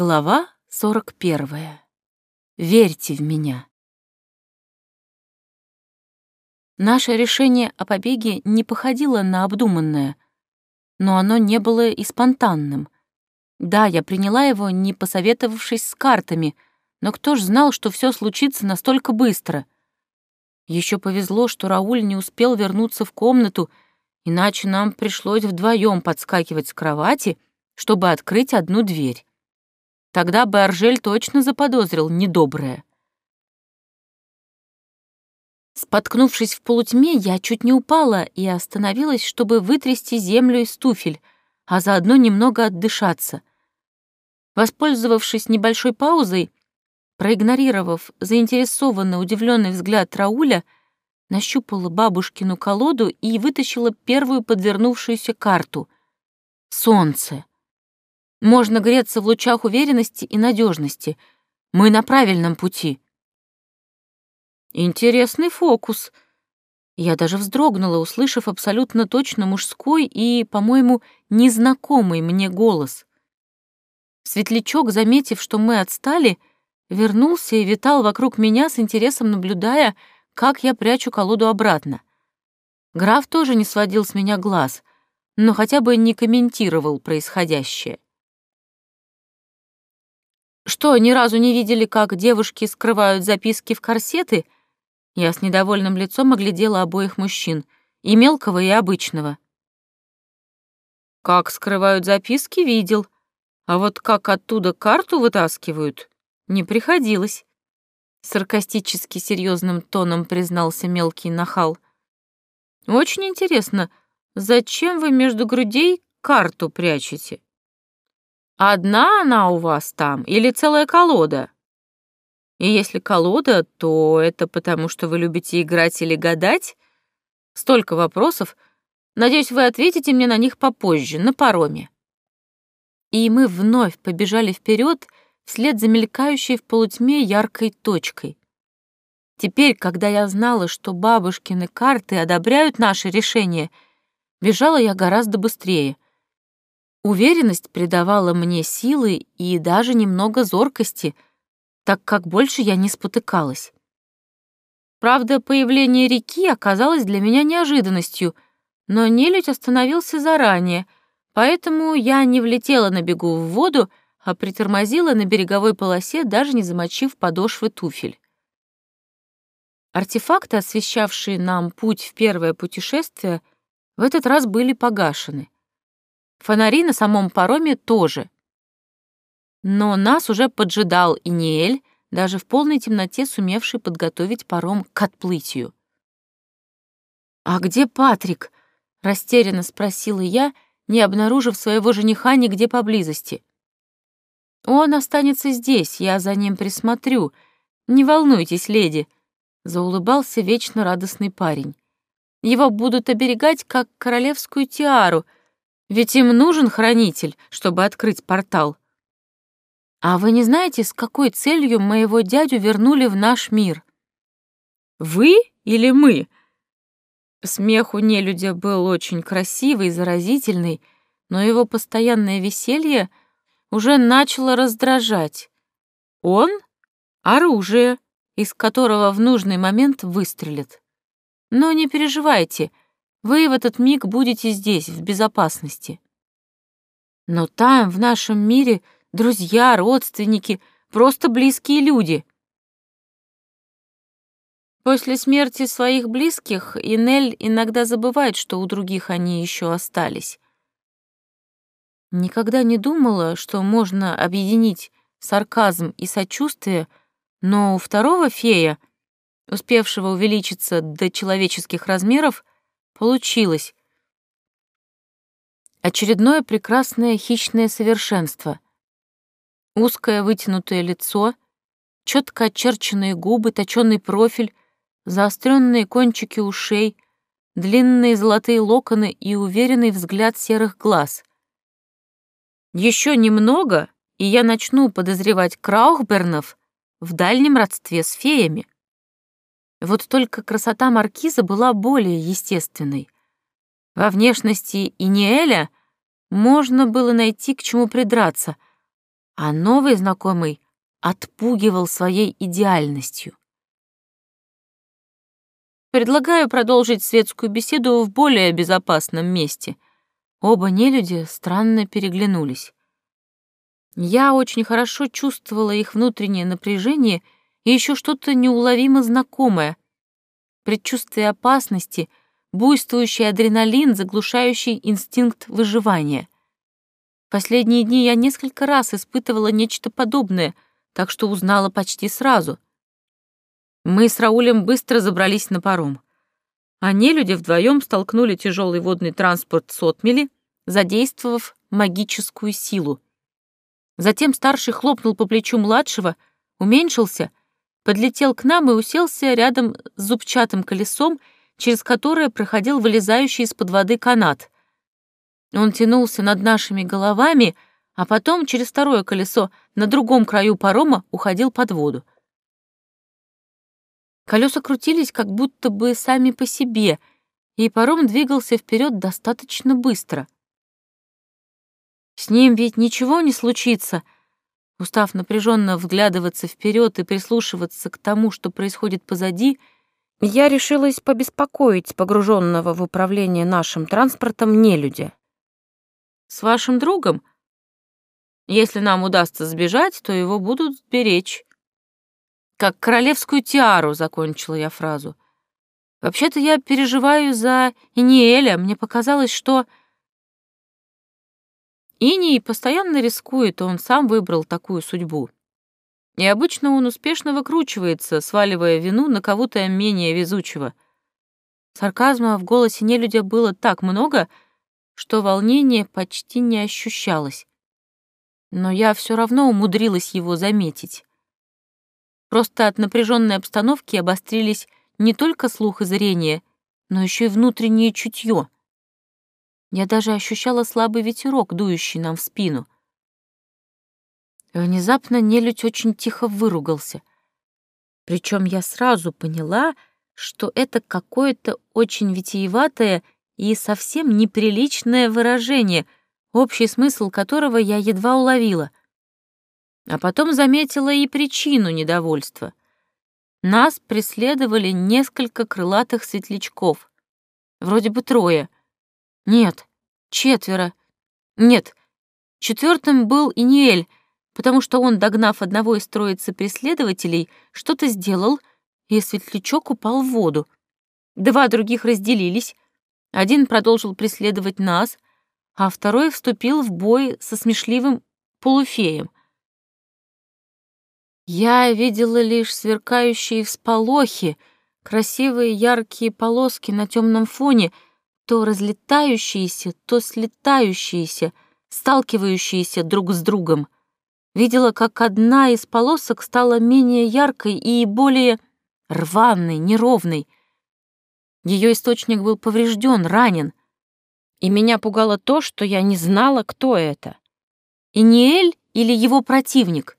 Глава 41. Верьте в меня. Наше решение о побеге не походило на обдуманное, но оно не было и спонтанным. Да, я приняла его, не посоветовавшись с картами, но кто ж знал, что все случится настолько быстро? Еще повезло, что Рауль не успел вернуться в комнату, иначе нам пришлось вдвоем подскакивать с кровати, чтобы открыть одну дверь. Тогда бы Аржель точно заподозрил недоброе. Споткнувшись в полутьме, я чуть не упала и остановилась, чтобы вытрясти землю из туфель, а заодно немного отдышаться. Воспользовавшись небольшой паузой, проигнорировав заинтересованно удивленный взгляд Рауля, нащупала бабушкину колоду и вытащила первую подвернувшуюся карту — солнце. Можно греться в лучах уверенности и надежности. Мы на правильном пути. Интересный фокус. Я даже вздрогнула, услышав абсолютно точно мужской и, по-моему, незнакомый мне голос. Светлячок, заметив, что мы отстали, вернулся и витал вокруг меня с интересом, наблюдая, как я прячу колоду обратно. Граф тоже не сводил с меня глаз, но хотя бы не комментировал происходящее. Что, ни разу не видели, как девушки скрывают записки в корсеты? Я с недовольным лицом оглядела обоих мужчин, и мелкого, и обычного. Как скрывают записки, видел. А вот как оттуда карту вытаскивают, не приходилось. Саркастически серьезным тоном признался мелкий нахал. Очень интересно, зачем вы между грудей карту прячете? Одна она у вас там или целая колода? И если колода, то это потому, что вы любите играть или гадать? Столько вопросов. Надеюсь, вы ответите мне на них попозже, на пароме. И мы вновь побежали вперед вслед за мелькающей в полутьме яркой точкой. Теперь, когда я знала, что бабушкины карты одобряют наше решение, бежала я гораздо быстрее — Уверенность придавала мне силы и даже немного зоркости, так как больше я не спотыкалась. Правда, появление реки оказалось для меня неожиданностью, но нелюдь остановился заранее, поэтому я не влетела на бегу в воду, а притормозила на береговой полосе, даже не замочив подошвы туфель. Артефакты, освещавшие нам путь в первое путешествие, в этот раз были погашены — Фонари на самом пароме тоже. Но нас уже поджидал Иниэль, даже в полной темноте сумевший подготовить паром к отплытию. «А где Патрик?» — растерянно спросила я, не обнаружив своего жениха нигде поблизости. «Он останется здесь, я за ним присмотрю. Не волнуйтесь, леди», — заулыбался вечно радостный парень. «Его будут оберегать, как королевскую тиару», — ведь им нужен хранитель, чтобы открыть портал. А вы не знаете, с какой целью моего дядю вернули в наш мир? Вы или мы? Смех у нелюдя был очень красивый, заразительный, но его постоянное веселье уже начало раздражать. Он — оружие, из которого в нужный момент выстрелит. Но не переживайте — вы в этот миг будете здесь, в безопасности. Но там, в нашем мире, друзья, родственники, просто близкие люди. После смерти своих близких Инель иногда забывает, что у других они еще остались. Никогда не думала, что можно объединить сарказм и сочувствие, но у второго фея, успевшего увеличиться до человеческих размеров, Получилось. Очередное прекрасное хищное совершенство. Узкое вытянутое лицо, четко очерченные губы, точёный профиль, заостренные кончики ушей, длинные золотые локоны и уверенный взгляд серых глаз. Еще немного, и я начну подозревать Краухбернов в дальнем родстве с феями. Вот только красота маркиза была более естественной. Во внешности Иниэля можно было найти к чему придраться, а новый знакомый отпугивал своей идеальностью. Предлагаю продолжить светскую беседу в более безопасном месте. Оба нелюди странно переглянулись. Я очень хорошо чувствовала их внутреннее напряжение и еще что-то неуловимо знакомое. Предчувствие опасности, буйствующий адреналин, заглушающий инстинкт выживания — Последние дни я несколько раз испытывала нечто подобное, так что узнала почти сразу. Мы с Раулем быстро забрались на паром. А нелюди вдвоем столкнули тяжелый водный транспорт с отмели, задействовав магическую силу. Затем старший хлопнул по плечу младшего, уменьшился, подлетел к нам и уселся рядом с зубчатым колесом, через которое проходил вылезающий из-под воды канат — он тянулся над нашими головами, а потом через второе колесо на другом краю парома уходил под воду. Колеса крутились как будто бы сами по себе, и паром двигался вперед достаточно быстро. С ним ведь ничего не случится. Устав напряженно вглядываться вперед и прислушиваться к тому, что происходит позади, я решилась побеспокоить погруженного в управление нашим транспортом нелюдя. С вашим другом? Если нам удастся сбежать, то его будут беречь. Как королевскую тиару, закончила я фразу. Вообще-то я переживаю за Иниэля. Мне показалось, что... Иний постоянно рискует, он сам выбрал такую судьбу. И обычно он успешно выкручивается, сваливая вину на кого-то менее везучего. Сарказма в голосе нелюдя было так много — что волнение почти не ощущалось. Но я все равно умудрилась его заметить. Просто от напряженной обстановки обострились не только слух и зрение, но еще и внутреннее чутье. Я даже ощущала слабый ветерок, дующий нам в спину. Внезапно нелюдь очень тихо выругался. Причем я сразу поняла, что это какое-то очень витиеватое и совсем неприличное выражение, общий смысл которого я едва уловила. А потом заметила и причину недовольства. Нас преследовали несколько крылатых светлячков. Вроде бы трое. Нет, четверо. Нет, четвертым был Иниэль, потому что он, догнав одного из троицы преследователей, что-то сделал, и светлячок упал в воду. Два других разделились, один продолжил преследовать нас, а второй вступил в бой со смешливым полуфеем. Я видела лишь сверкающие всполохи, красивые яркие полоски на темном фоне, то разлетающиеся, то слетающиеся, сталкивающиеся друг с другом. Видела, как одна из полосок стала менее яркой и более рваной, неровной — ее источник был поврежден, ранен. И меня пугало то, что я не знала, кто это. Иниэль или его противник?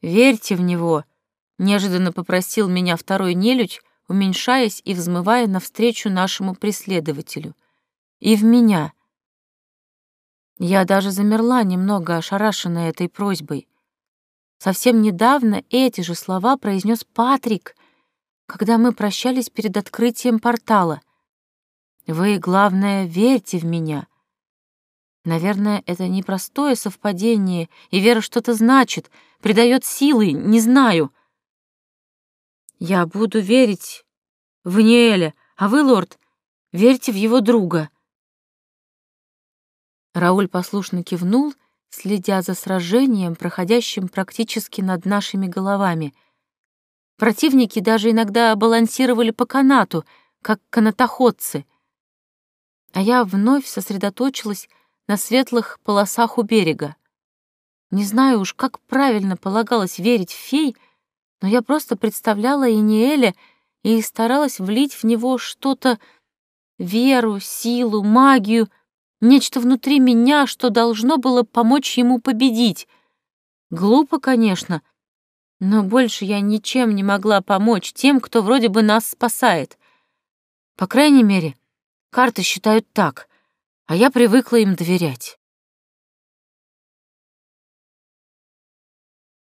«Верьте в него», — неожиданно попросил меня второй нелюдь, уменьшаясь и взмывая навстречу нашему преследователю. «И в меня». Я даже замерла, немного ошарашенная этой просьбой. Совсем недавно эти же слова произнес Патрик, когда мы прощались перед открытием портала. Вы, главное, верьте в меня. Наверное, это непростое совпадение, и вера что-то значит, придает силы, не знаю. Я буду верить в Ниэля, а вы, лорд, верьте в его друга. Рауль послушно кивнул, следя за сражением, проходящим практически над нашими головами — Противники даже иногда балансировали по канату, как канатоходцы. А я вновь сосредоточилась на светлых полосах у берега. Не знаю уж, как правильно полагалось верить в фей, но я просто представляла Иниэля и старалась влить в него что-то — веру, силу, магию, нечто внутри меня, что должно было помочь ему победить. Глупо, конечно, но больше я ничем не могла помочь тем, кто вроде бы нас спасает. По крайней мере, карты считают так, а я привыкла им доверять.